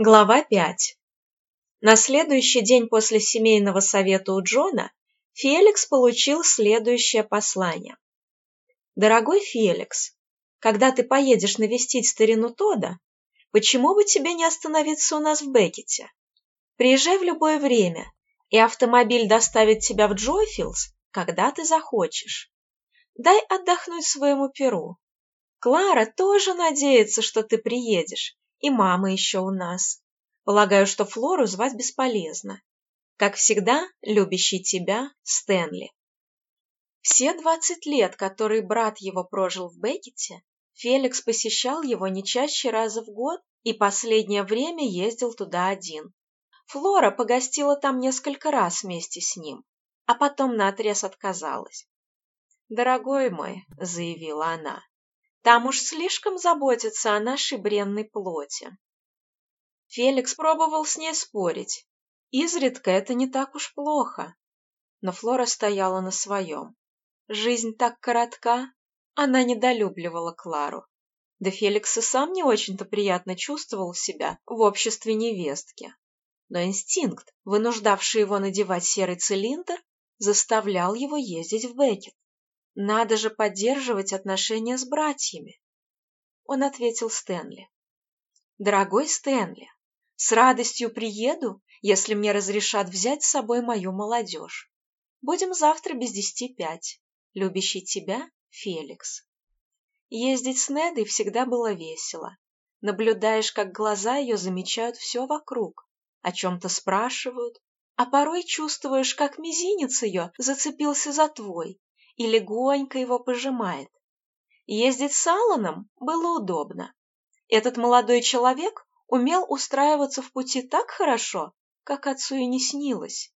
Глава 5. На следующий день после семейного совета у Джона Феликс получил следующее послание. «Дорогой Феликс, когда ты поедешь навестить старину Тода, почему бы тебе не остановиться у нас в Беккете? Приезжай в любое время, и автомобиль доставит тебя в Джойфилдс, когда ты захочешь. Дай отдохнуть своему перу. Клара тоже надеется, что ты приедешь, и мама еще у нас. Полагаю, что Флору звать бесполезно. Как всегда, любящий тебя Стэнли. Все двадцать лет, которые брат его прожил в Беккете, Феликс посещал его не чаще раза в год и последнее время ездил туда один. Флора погостила там несколько раз вместе с ним, а потом наотрез отказалась. «Дорогой мой», — заявила она, там уж слишком заботятся о нашей бренной плоти. Феликс пробовал с ней спорить. Изредка это не так уж плохо. Но Флора стояла на своем. Жизнь так коротка, она недолюбливала Клару. Да Феликс и сам не очень-то приятно чувствовал себя в обществе невестки. Но инстинкт, вынуждавший его надевать серый цилиндр, заставлял его ездить в Беккет. Надо же поддерживать отношения с братьями. Он ответил Стэнли. Дорогой Стэнли, с радостью приеду, если мне разрешат взять с собой мою молодежь. Будем завтра без десяти пять. Любящий тебя Феликс. Ездить с Недой всегда было весело. Наблюдаешь, как глаза ее замечают все вокруг, о чем-то спрашивают, а порой чувствуешь, как мизинец ее зацепился за твой, и легонько его пожимает. Ездить с Алланом было удобно. Этот молодой человек умел устраиваться в пути так хорошо, как отцу и не снилось.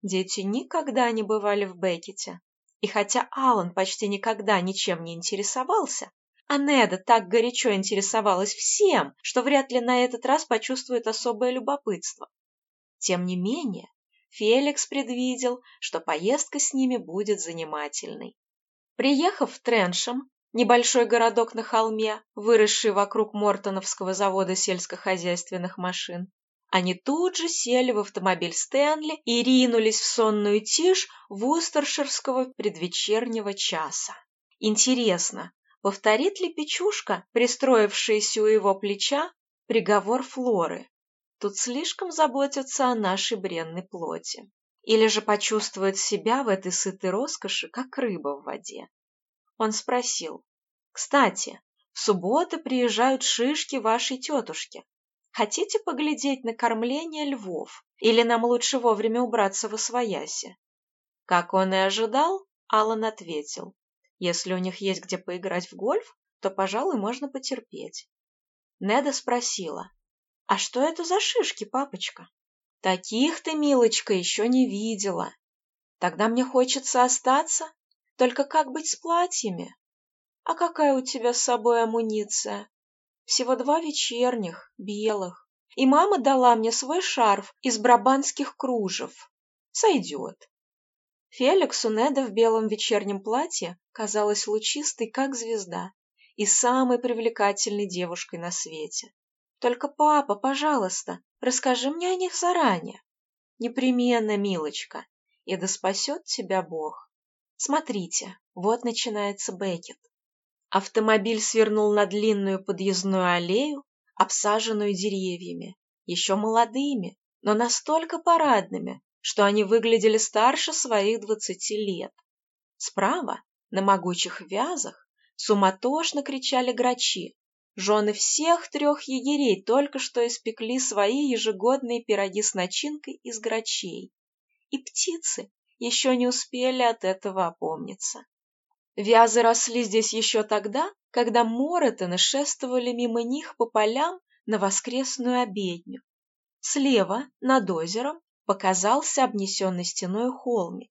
Дети никогда не бывали в Беккете, и хотя Аллан почти никогда ничем не интересовался, а Неда так горячо интересовалась всем, что вряд ли на этот раз почувствует особое любопытство. Тем не менее, Феликс предвидел, что поездка с ними будет занимательной. Приехав в Треншем, небольшой городок на холме, выросший вокруг Мортоновского завода сельскохозяйственных машин, они тут же сели в автомобиль Стэнли и ринулись в сонную тишь вустерширского предвечернего часа. Интересно, повторит ли Печушка, пристроившаяся у его плеча, приговор Флоры? Тут слишком заботятся о нашей бренной плоти. Или же почувствует себя в этой сытой роскоши, как рыба в воде. Он спросил, «Кстати, в субботу приезжают шишки вашей тетушки. Хотите поглядеть на кормление львов? Или нам лучше вовремя убраться в освояси?» Как он и ожидал, Алан ответил, «Если у них есть где поиграть в гольф, то, пожалуй, можно потерпеть». Неда спросила, «А что это за шишки, папочка?» «Таких ты, милочка, еще не видела. Тогда мне хочется остаться. Только как быть с платьями? А какая у тебя с собой амуниция? Всего два вечерних, белых. И мама дала мне свой шарф из брабанских кружев. Сойдет». Феликсу Неда в белом вечернем платье казалась лучистой, как звезда, и самой привлекательной девушкой на свете. Только, папа, пожалуйста, расскажи мне о них заранее. Непременно, милочка, и да спасет тебя Бог. Смотрите, вот начинается Бекет. Автомобиль свернул на длинную подъездную аллею, обсаженную деревьями, еще молодыми, но настолько парадными, что они выглядели старше своих двадцати лет. Справа, на могучих вязах, суматошно кричали грачи, Жены всех трех егерей только что испекли свои ежегодные пироги с начинкой из грачей. И птицы еще не успели от этого опомниться. Вязы росли здесь еще тогда, когда моротаны шествовали мимо них по полям на воскресную обедню. Слева, над озером, показался обнесенный стеной холмик.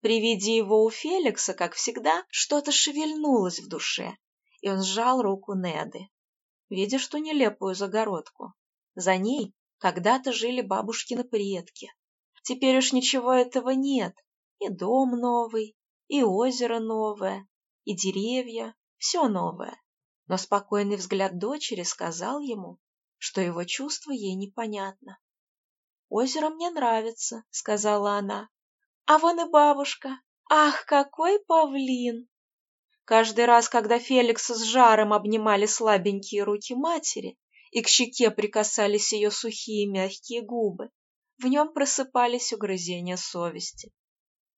При виде его у Феликса, как всегда, что-то шевельнулось в душе, и он сжал руку Неды. Видишь ту нелепую загородку? За ней когда-то жили бабушкины предки. Теперь уж ничего этого нет. И дом новый, и озеро новое, и деревья, все новое. Но спокойный взгляд дочери сказал ему, что его чувство ей непонятно. «Озеро мне нравится», — сказала она. «А вон и бабушка. Ах, какой павлин!» Каждый раз, когда Феликс с жаром обнимали слабенькие руки матери и к щеке прикасались ее сухие мягкие губы, в нем просыпались угрызения совести.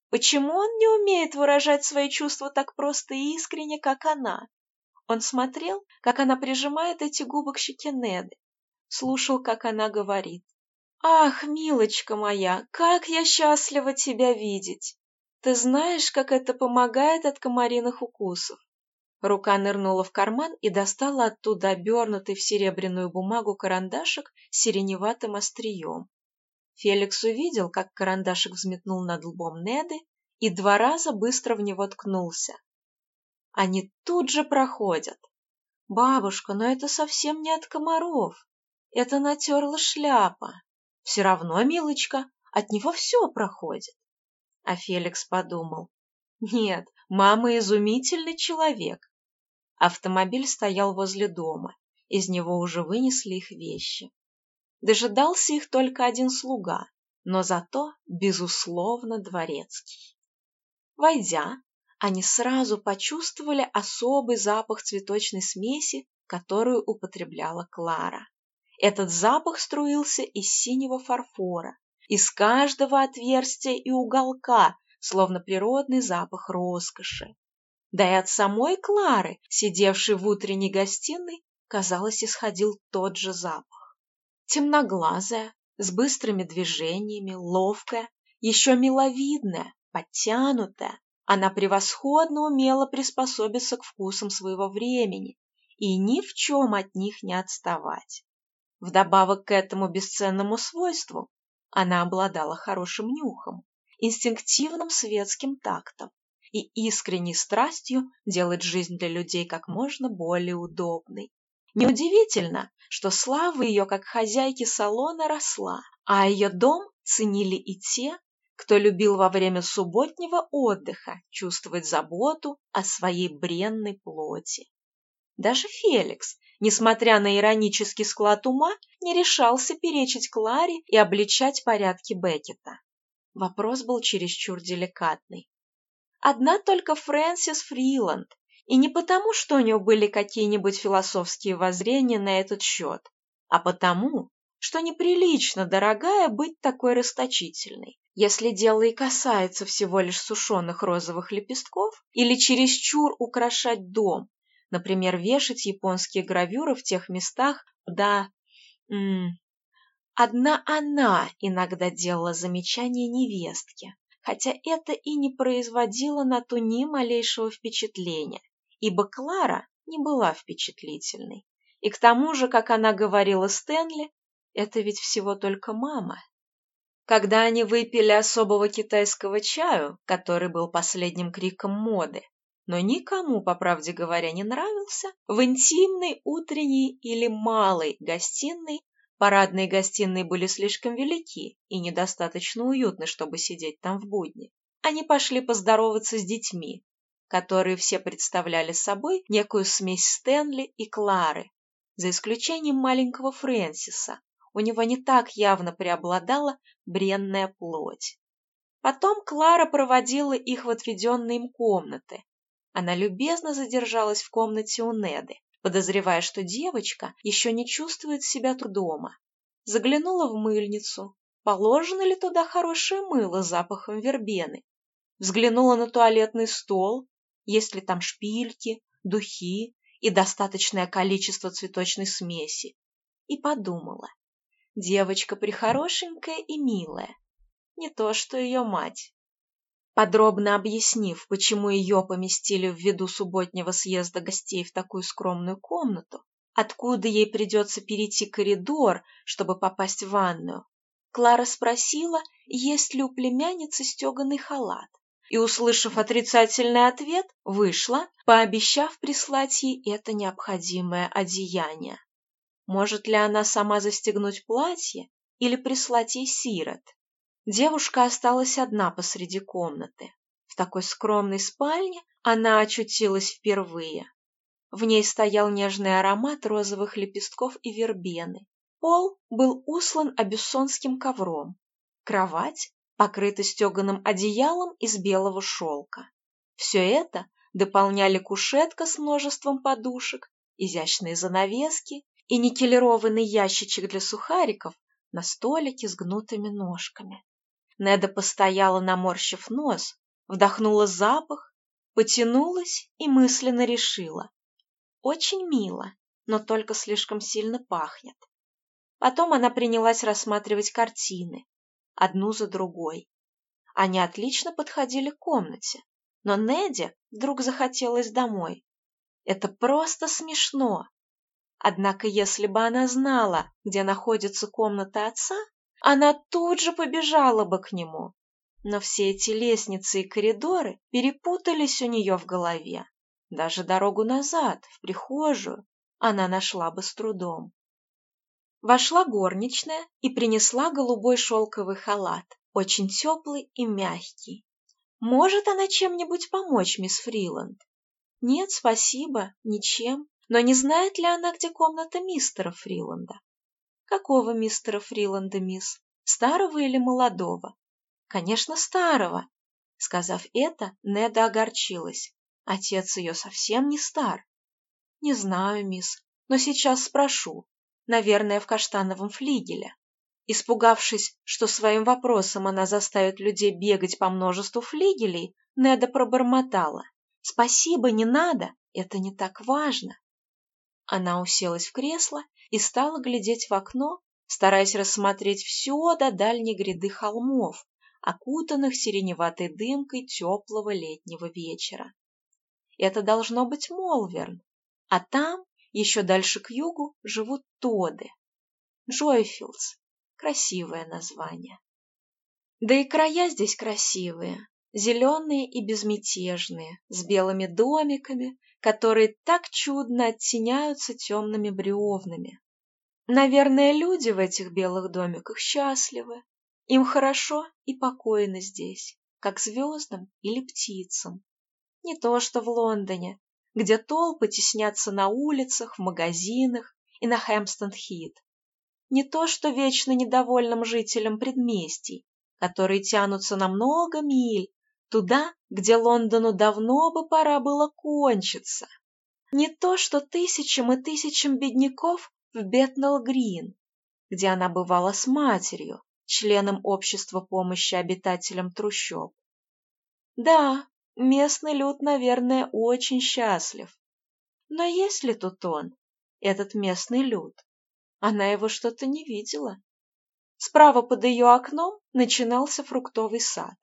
Почему он не умеет выражать свои чувства так просто и искренне, как она? Он смотрел, как она прижимает эти губы к щеке Неды, слушал, как она говорит. «Ах, милочка моя, как я счастлива тебя видеть! Ты знаешь, как это помогает от комариных укусов?» Рука нырнула в карман и достала оттуда обернутый в серебряную бумагу карандашик с сиреневатым острием. Феликс увидел, как карандашик взметнул над лбом Неды и два раза быстро в него ткнулся. Они тут же проходят. Бабушка, но это совсем не от комаров. Это натерла шляпа. Все равно, милочка, от него все проходит. А Феликс подумал. Нет, мама изумительный человек. Автомобиль стоял возле дома. Из него уже вынесли их вещи. Дожидался их только один слуга, но зато, безусловно, дворецкий. Войдя, они сразу почувствовали особый запах цветочной смеси, которую употребляла Клара. Этот запах струился из синего фарфора, из каждого отверстия и уголка, словно природный запах роскоши. Да и от самой Клары, сидевшей в утренней гостиной, казалось, исходил тот же запах. Темноглазая, с быстрыми движениями, ловкая, еще миловидная, подтянутая, она превосходно умела приспособиться к вкусам своего времени и ни в чем от них не отставать. Вдобавок к этому бесценному свойству она обладала хорошим нюхом, инстинктивным светским тактом и искренней страстью делать жизнь для людей как можно более удобной. Неудивительно, что слава ее как хозяйки салона росла, а ее дом ценили и те, кто любил во время субботнего отдыха чувствовать заботу о своей бренной плоти. Даже Феликс, несмотря на иронический склад ума, не решался перечить Кларе и обличать порядки Беккета. Вопрос был чересчур деликатный. Одна только Фрэнсис Фриланд, и не потому, что у нее были какие-нибудь философские воззрения на этот счет, а потому, что неприлично, дорогая, быть такой расточительной. Если дело и касается всего лишь сушеных розовых лепестков или чересчур украшать дом, например, вешать японские гравюры в тех местах, да... М одна она иногда делала замечания невестке, хотя это и не производило на ту ни малейшего впечатления, ибо Клара не была впечатлительной. И к тому же, как она говорила Стэнли, это ведь всего только мама. Когда они выпили особого китайского чаю, который был последним криком моды, но никому, по правде говоря, не нравился, в интимной утренней или малой гостиной парадные гостиные были слишком велики и недостаточно уютны, чтобы сидеть там в будни. Они пошли поздороваться с детьми, которые все представляли собой некую смесь Стэнли и Клары, за исключением маленького Фрэнсиса, у него не так явно преобладала бренная плоть. Потом Клара проводила их в отведенные им комнаты. Она любезно задержалась в комнате у Неды, подозревая, что девочка еще не чувствует себя тут дома. Заглянула в мыльницу. Положено ли туда хорошее мыло с запахом вербены? Взглянула на туалетный стол, есть ли там шпильки, духи и достаточное количество цветочной смеси. И подумала, Девочка прихорошенькая и милая. Не то, что ее мать. Подробно объяснив, почему ее поместили в виду субботнего съезда гостей в такую скромную комнату, откуда ей придется перейти коридор, чтобы попасть в ванную, Клара спросила, есть ли у племянницы стеганый халат, и, услышав отрицательный ответ, вышла, пообещав прислать ей это необходимое одеяние. Может ли она сама застегнуть платье или прислать ей сирот? Девушка осталась одна посреди комнаты. В такой скромной спальне она очутилась впервые. В ней стоял нежный аромат розовых лепестков и вербены. Пол был услан абиссонским ковром. Кровать покрыта стеганым одеялом из белого шелка. Все это дополняли кушетка с множеством подушек, изящные занавески и никелированный ящичек для сухариков на столике с гнутыми ножками. Неда постояла, наморщив нос, вдохнула запах, потянулась и мысленно решила. Очень мило, но только слишком сильно пахнет. Потом она принялась рассматривать картины, одну за другой. Они отлично подходили к комнате, но Неде вдруг захотелось домой. Это просто смешно. Однако если бы она знала, где находится комната отца, она тут же побежала бы к нему. Но все эти лестницы и коридоры перепутались у нее в голове. Даже дорогу назад, в прихожую, она нашла бы с трудом. Вошла горничная и принесла голубой шелковый халат, очень теплый и мягкий. Может она чем-нибудь помочь, мисс Фриланд? Нет, спасибо, ничем. Но не знает ли она, где комната мистера Фриланда? Какого мистера Фриланда, мисс? Старого или молодого? Конечно, старого. Сказав это, Неда огорчилась. Отец ее совсем не стар. Не знаю, мисс, но сейчас спрошу. Наверное, в каштановом флигеле. Испугавшись, что своим вопросом она заставит людей бегать по множеству флигелей, Неда пробормотала. «Спасибо, не надо, это не так важно». Она уселась в кресло и стала глядеть в окно, стараясь рассмотреть все до дальней гряды холмов, окутанных сиреневатой дымкой теплого летнего вечера. Это должно быть Молверн, а там, еще дальше к югу, живут Тоды. Джойфилдс, Красивое название. Да и края здесь красивые, зеленые и безмятежные, с белыми домиками, которые так чудно оттеняются темными бревнами. Наверное, люди в этих белых домиках счастливы. Им хорошо и покойно здесь, как звездам или птицам. Не то что в Лондоне, где толпы теснятся на улицах, в магазинах и на Хэмпстон-Хит не то что вечно недовольным жителям предместий, которые тянутся на много миль, туда, где Лондону давно бы пора было кончиться. Не то что тысячам и тысячам бедняков в Бетнелл-Грин, где она бывала с матерью, членом общества помощи обитателям трущоб. Да, местный люд, наверное, очень счастлив. Но есть ли тут он, этот местный люд? Она его что-то не видела. Справа под ее окном начинался фруктовый сад.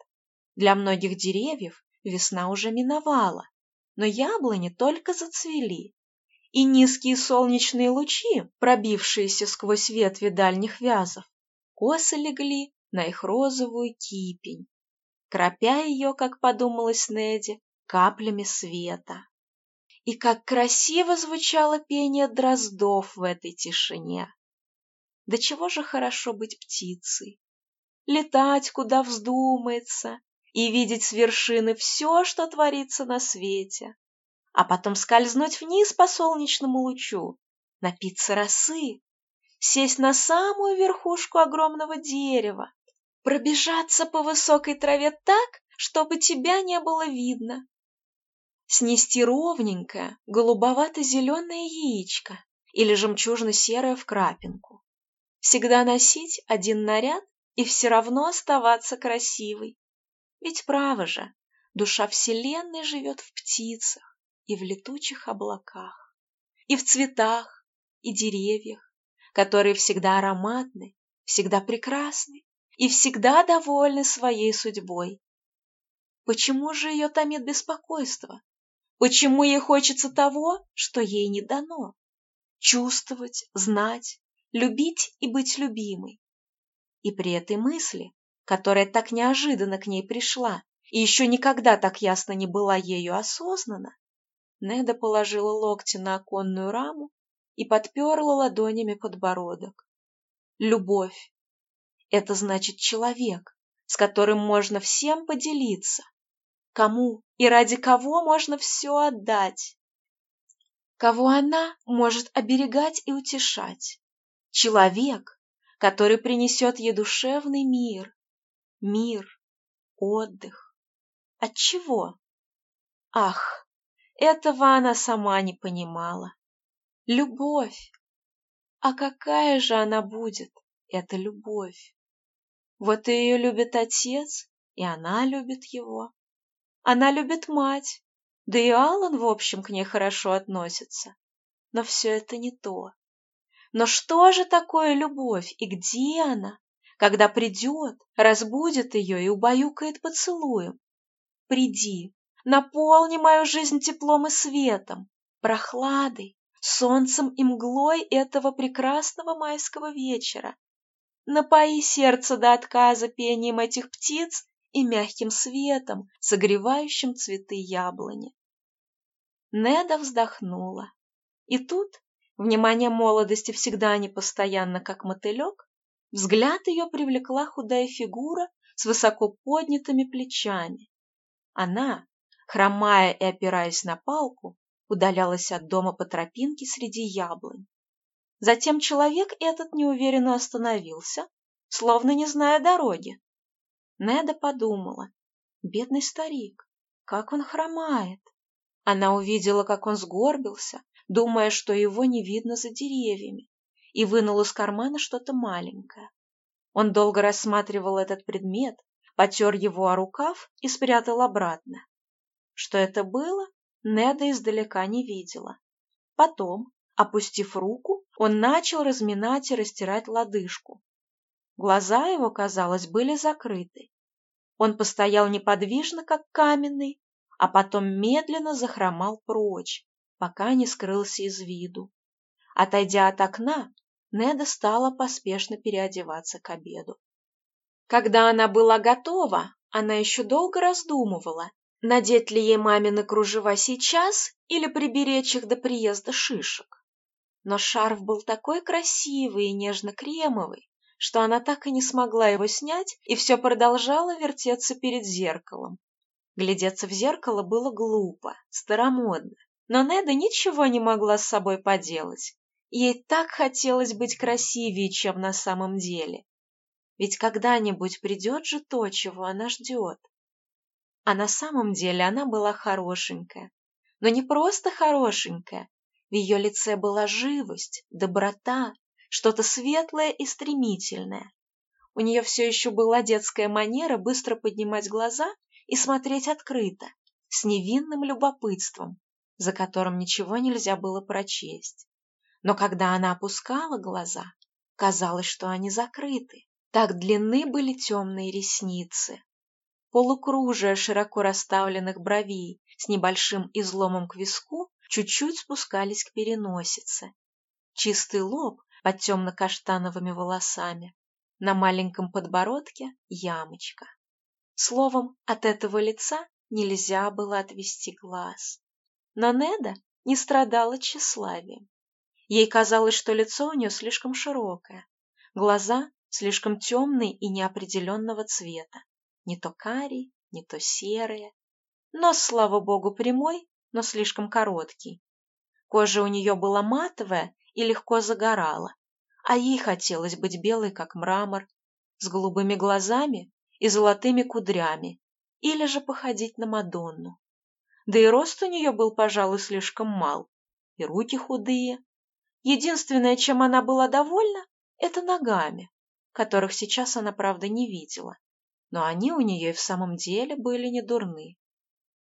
Для многих деревьев весна уже миновала, но яблони только зацвели, и низкие солнечные лучи, пробившиеся сквозь ветви дальних вязов, косо легли на их розовую кипень, кропя ее, как подумалось Неди, каплями света. И как красиво звучало пение дроздов в этой тишине. Да чего же хорошо быть птицей, летать куда вздумается и видеть с вершины все, что творится на свете, а потом скользнуть вниз по солнечному лучу, напиться росы, сесть на самую верхушку огромного дерева, пробежаться по высокой траве так, чтобы тебя не было видно, снести ровненькое голубовато-зеленое яичко или жемчужно-серое в крапинку. Всегда носить один наряд и все равно оставаться красивой. Ведь право же, душа Вселенной живет в птицах и в летучих облаках, и в цветах, и деревьях, которые всегда ароматны, всегда прекрасны и всегда довольны своей судьбой. Почему же ее томит беспокойство? Почему ей хочется того, что ей не дано? Чувствовать, знать, любить и быть любимой. И при этой мысли, которая так неожиданно к ней пришла и еще никогда так ясно не была ею осознана, Неда положила локти на оконную раму и подперла ладонями подбородок. Любовь — это значит человек, с которым можно всем поделиться, кому и ради кого можно все отдать, кого она может оберегать и утешать, Человек, который принесет ей душевный мир, мир, отдых. От чего? Ах, этого она сама не понимала. Любовь. А какая же она будет, эта любовь? Вот ее любит отец, и она любит его. Она любит мать, да и Аллан, в общем, к ней хорошо относится. Но все это не то. Но что же такое любовь и где она, когда придет, разбудит ее и убаюкает поцелуем? Приди, наполни мою жизнь теплом и светом, прохладой, солнцем и мглой этого прекрасного майского вечера. Напои сердце до отказа пением этих птиц и мягким светом, согревающим цветы яблони. Неда вздохнула. И тут, внимание молодости всегда непостоянно, как мотылек, взгляд ее привлекла худая фигура с высоко поднятыми плечами. Она, хромая и опираясь на палку, удалялась от дома по тропинке среди яблонь. Затем человек этот неуверенно остановился, словно не зная дороги. Неда подумала. Бедный старик, как он хромает. Она увидела, как он сгорбился, думая, что его не видно за деревьями, и вынул из кармана что-то маленькое. Он долго рассматривал этот предмет, потер его о рукав и спрятал обратно. Что это было, Неда издалека не видела. Потом, опустив руку, он начал разминать и растирать лодыжку. Глаза его, казалось, были закрыты. Он постоял неподвижно, как каменный, а потом медленно захромал прочь, пока не скрылся из виду. Отойдя от окна, Неда стала поспешно переодеваться к обеду. Когда она была готова, она еще долго раздумывала, надеть ли ей мамины кружева сейчас или приберечь их до приезда шишек. Но шарф был такой красивый и нежно-кремовый, что она так и не смогла его снять и все продолжала вертеться перед зеркалом. Глядеться в зеркало было глупо, старомодно, но Неда ничего не могла с собой поделать. Ей так хотелось быть красивее, чем на самом деле. Ведь когда-нибудь придет же то, чего она ждет. А на самом деле она была хорошенькая. Но не просто хорошенькая. В ее лице была живость, доброта, что-то светлое и стремительное. У нее все еще была детская манера быстро поднимать глаза и смотреть открыто, с невинным любопытством, за которым ничего нельзя было прочесть. Но когда она опускала глаза, казалось, что они закрыты. Так длинны были темные ресницы. Полукружие широко расставленных бровей с небольшим изломом к виску чуть-чуть спускались к переносице. Чистый лоб под темно-каштановыми волосами. На маленьком подбородке ямочка. Словом, от этого лица нельзя было отвести глаз. Но Неда не страдала тщеславием. Ей казалось, что лицо у нее слишком широкое, глаза слишком темные и неопределенного цвета. Не то карий, не то серые. Нос, слава богу, прямой, но слишком короткий. Кожа у нее была матовая и легко загорала, а ей хотелось быть белой, как мрамор, с голубыми глазами и золотыми кудрями, или же походить на Мадонну. Да и рост у нее был, пожалуй, слишком мал, и руки худые. Единственное, чем она была довольна, это ногами которых сейчас она, правда, не видела, но они у нее и в самом деле были не дурны.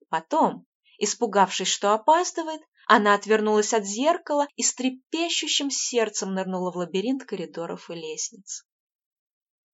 Потом, испугавшись, что опаздывает, она отвернулась от зеркала и с трепещущим сердцем нырнула в лабиринт коридоров и лестниц.